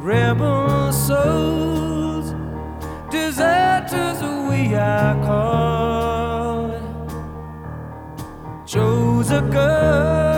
rebel souls, deserters we are called. Chose a girl.